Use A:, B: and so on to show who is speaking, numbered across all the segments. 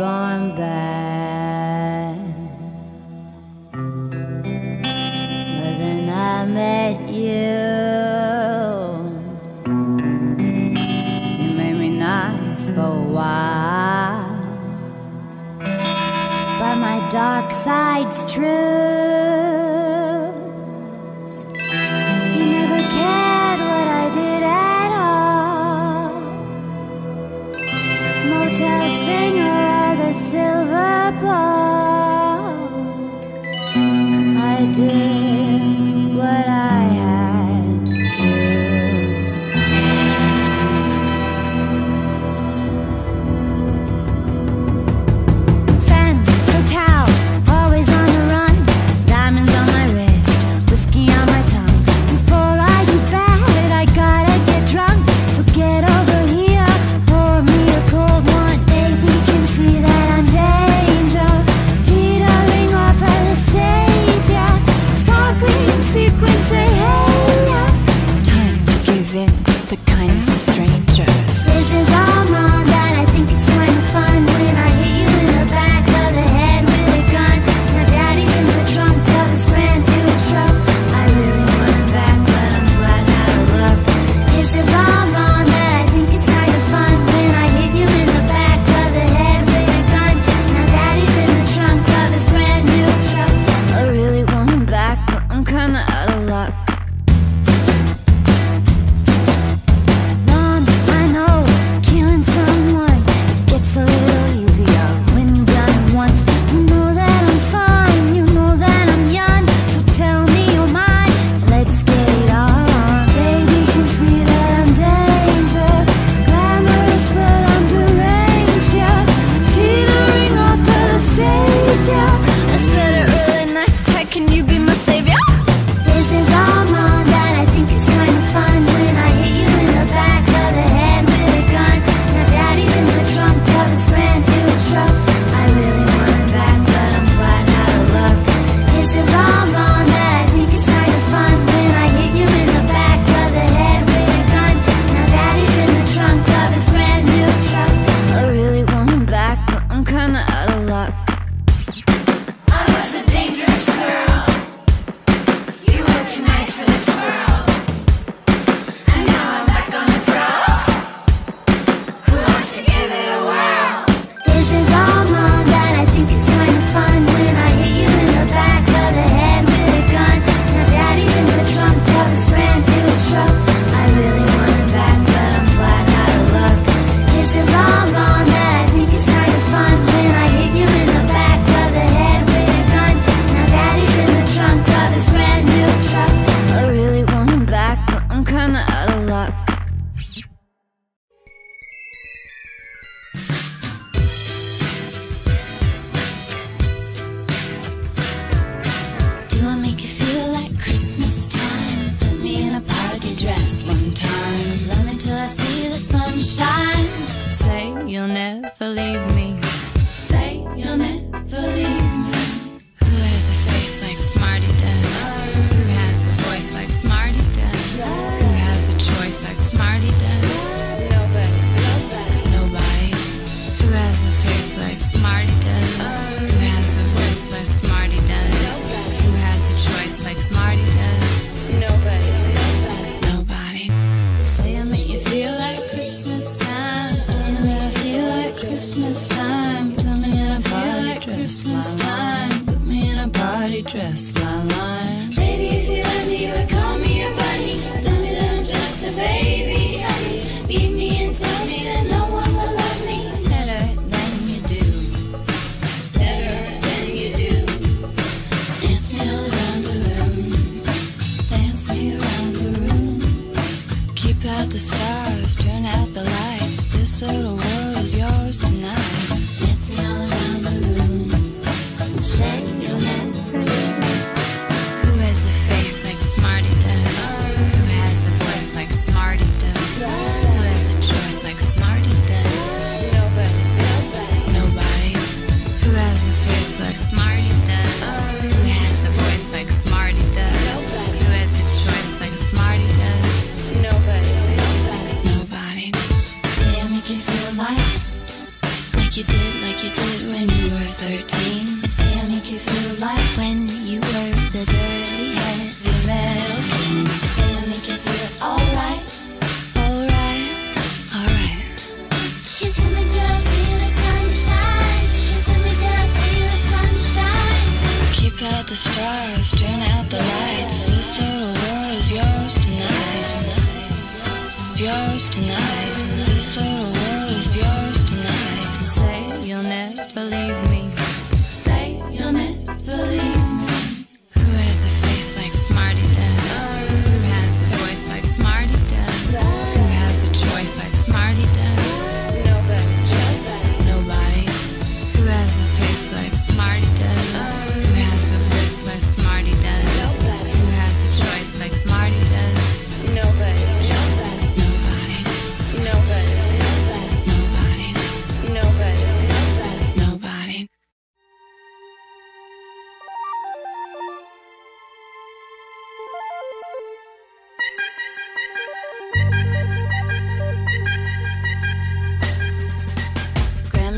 A: born bad. But then I met you. You made me nice for a while. But my dark side's true.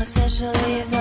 A: unofficially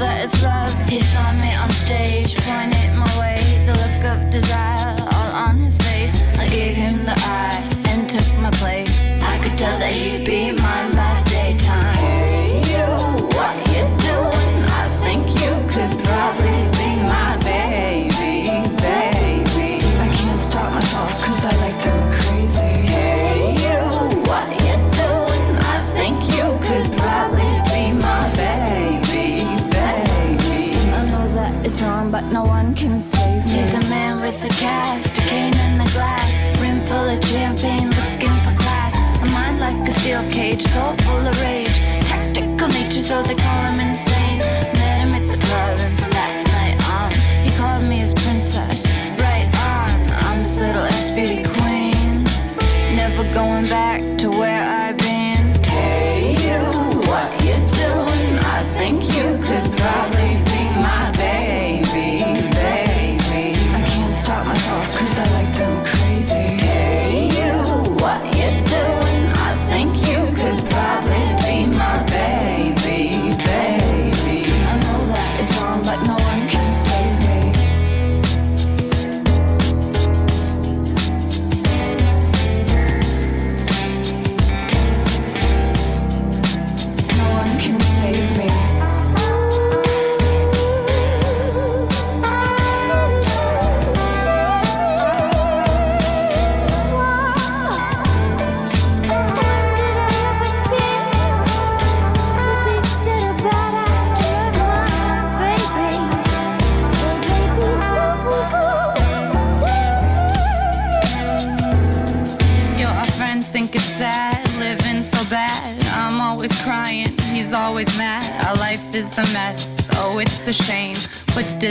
A: it's
B: like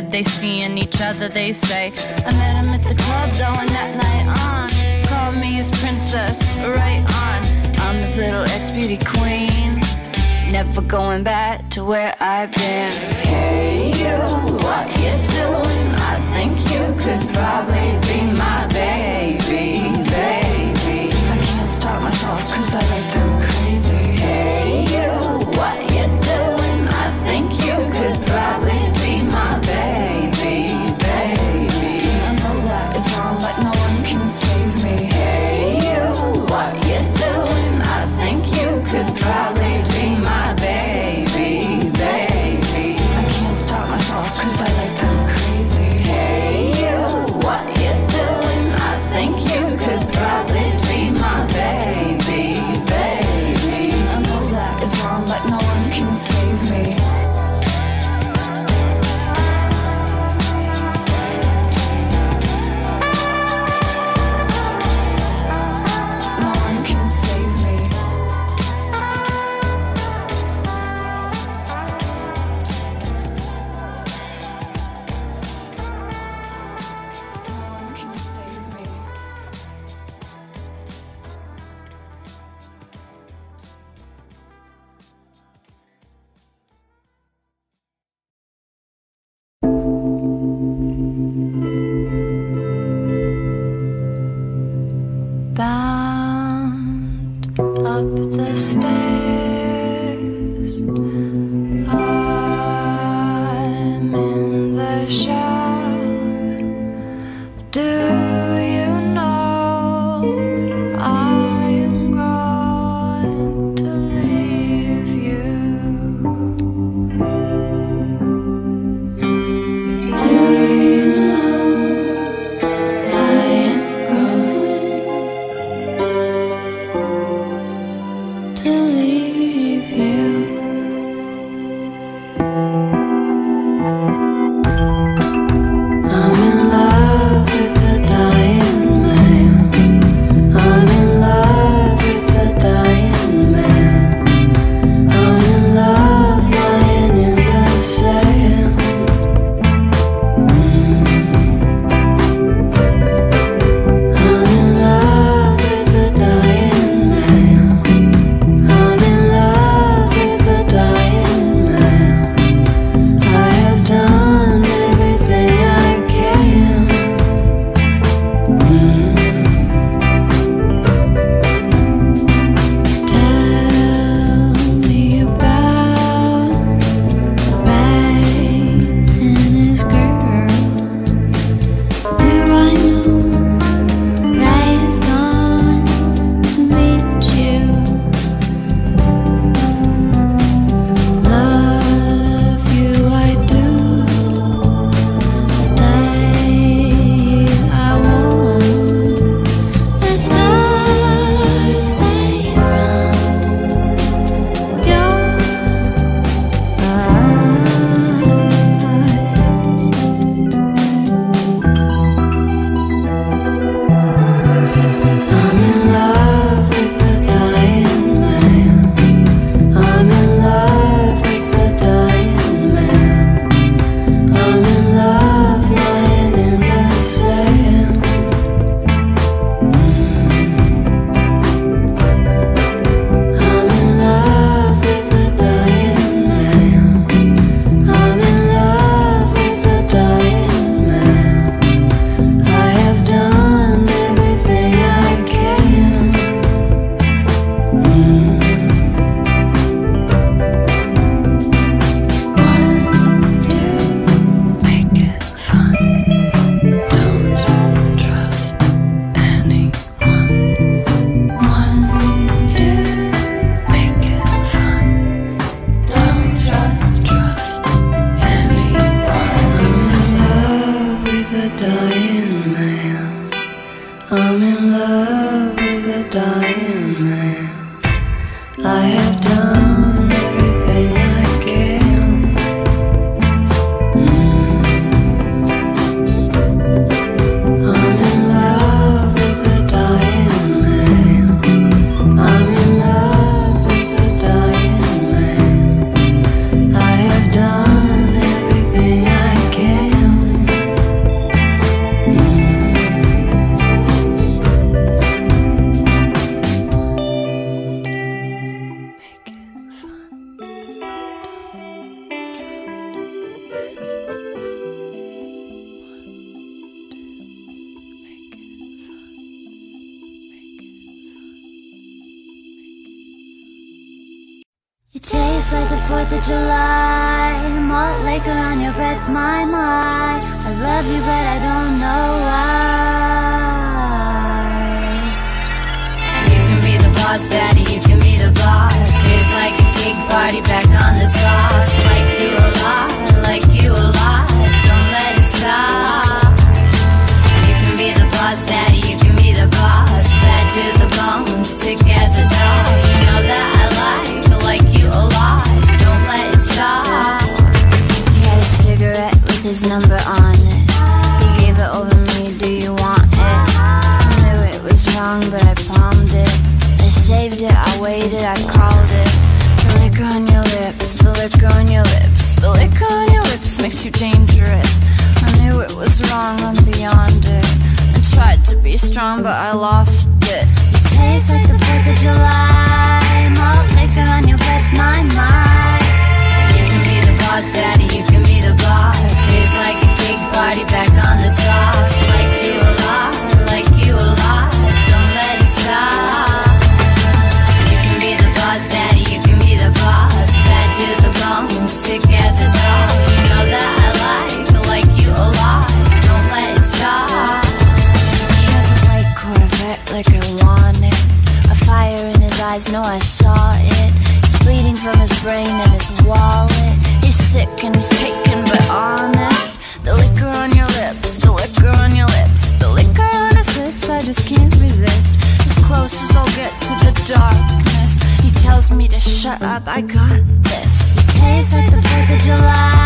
B: did
C: they see in each other? They say, I met him at the club though, and that night on, called me his princess, right on. I'm his little ex beauty queen, never going back to where I've been.
B: boss, daddy, you can be the boss. It's like a cake party back on the sauce.
C: but I lost it.
A: It Tastes like the 4th of July.
C: taken, but honest. The liquor on your lips, the liquor on your lips, the liquor on his lips, I just can't resist. I get to the darkness, he tells me to shut up, I got this.
B: It tastes like
A: the 4th of July.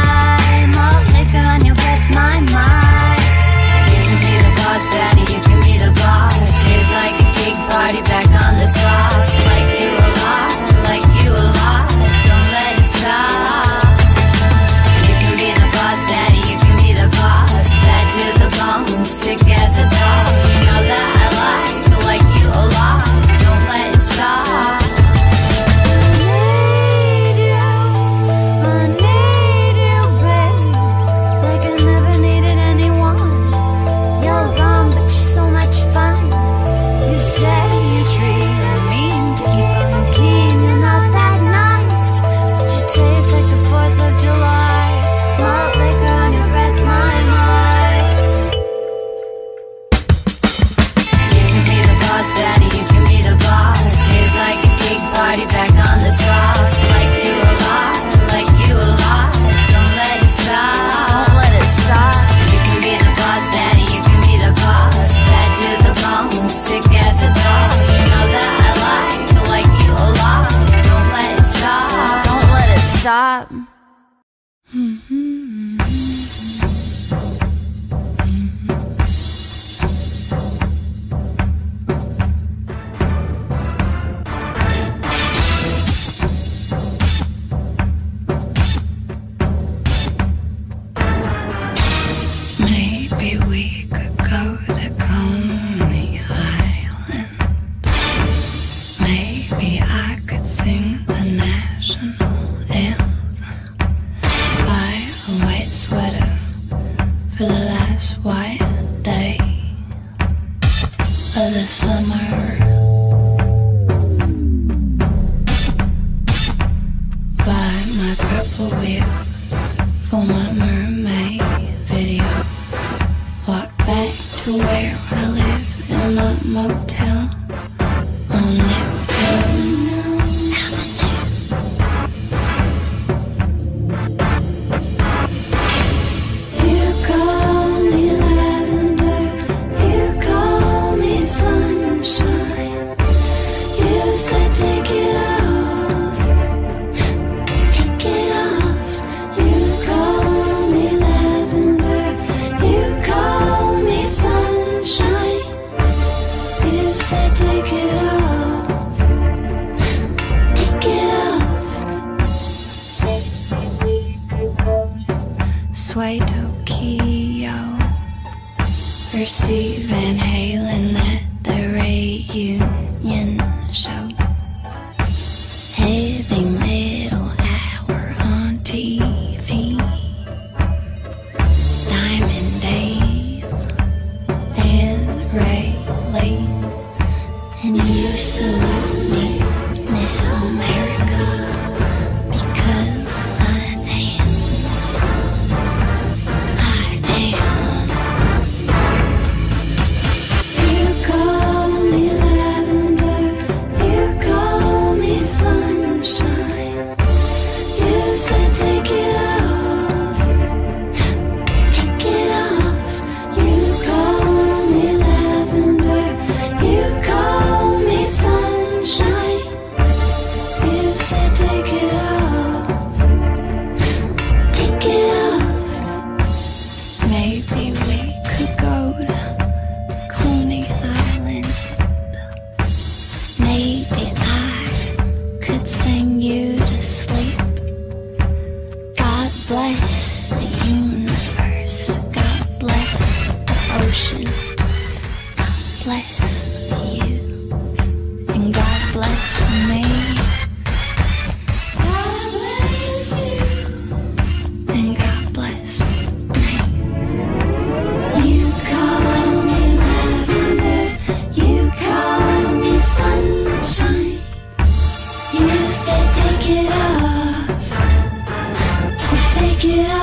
C: get out.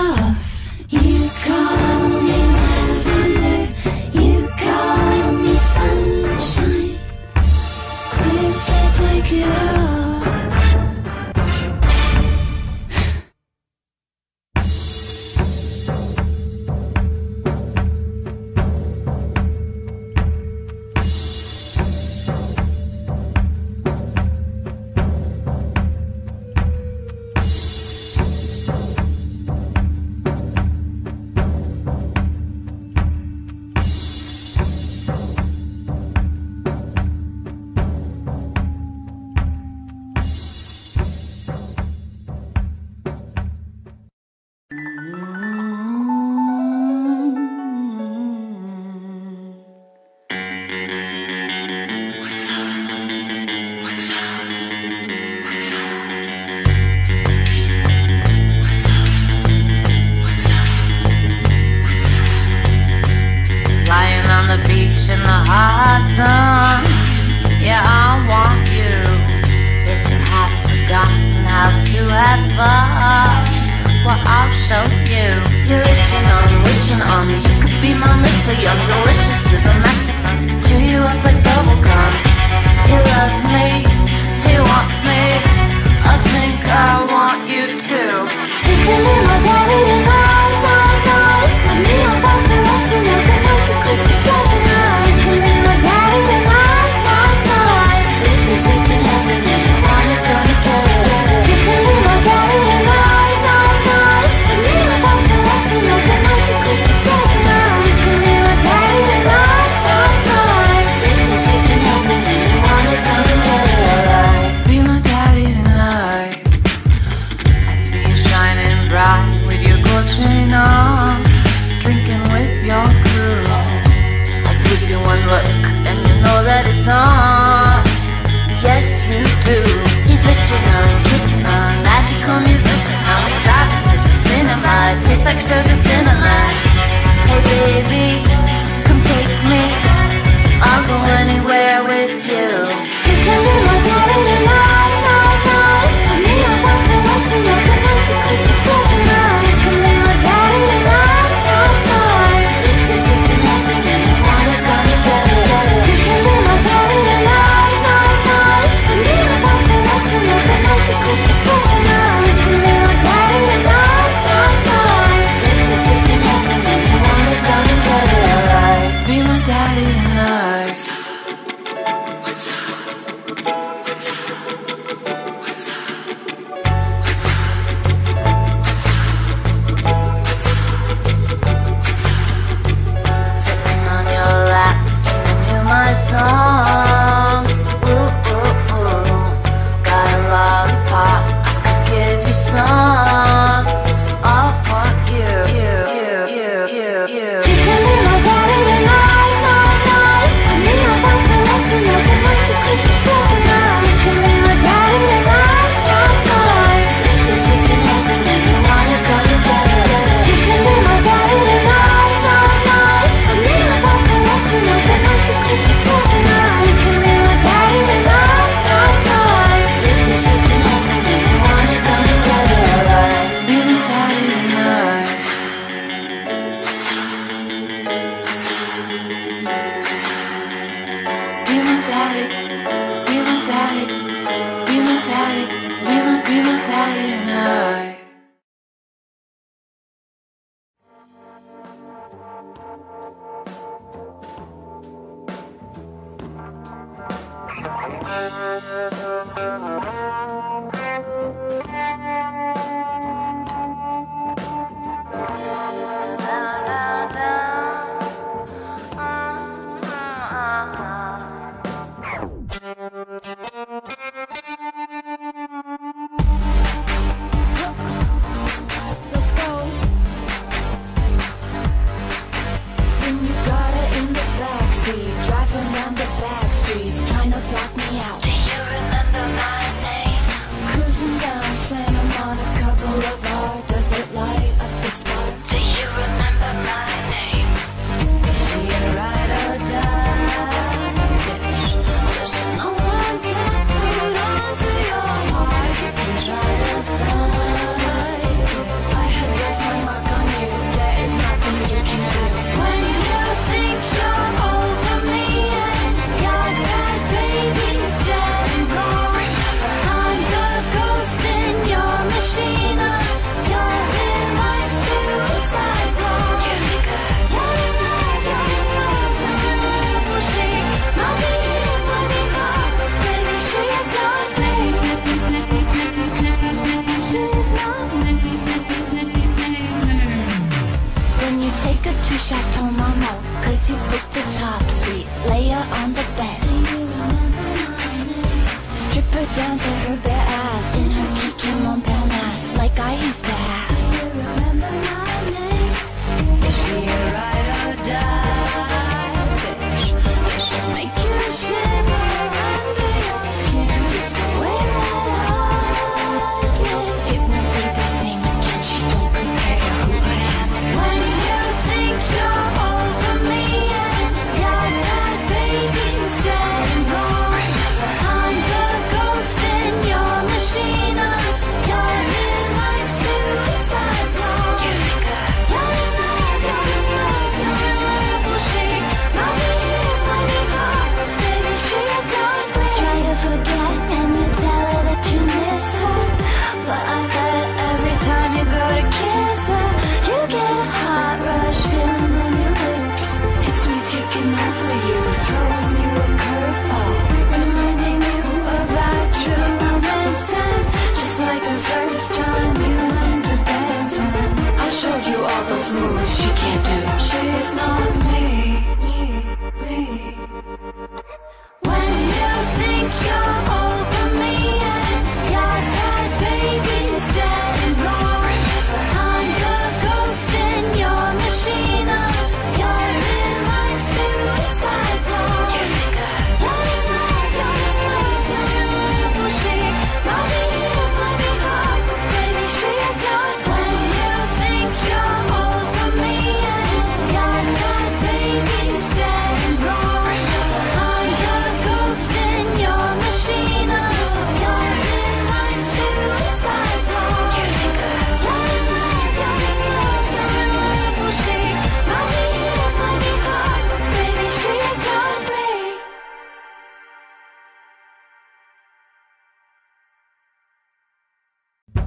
C: streets.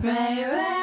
C: Ray
A: Ray.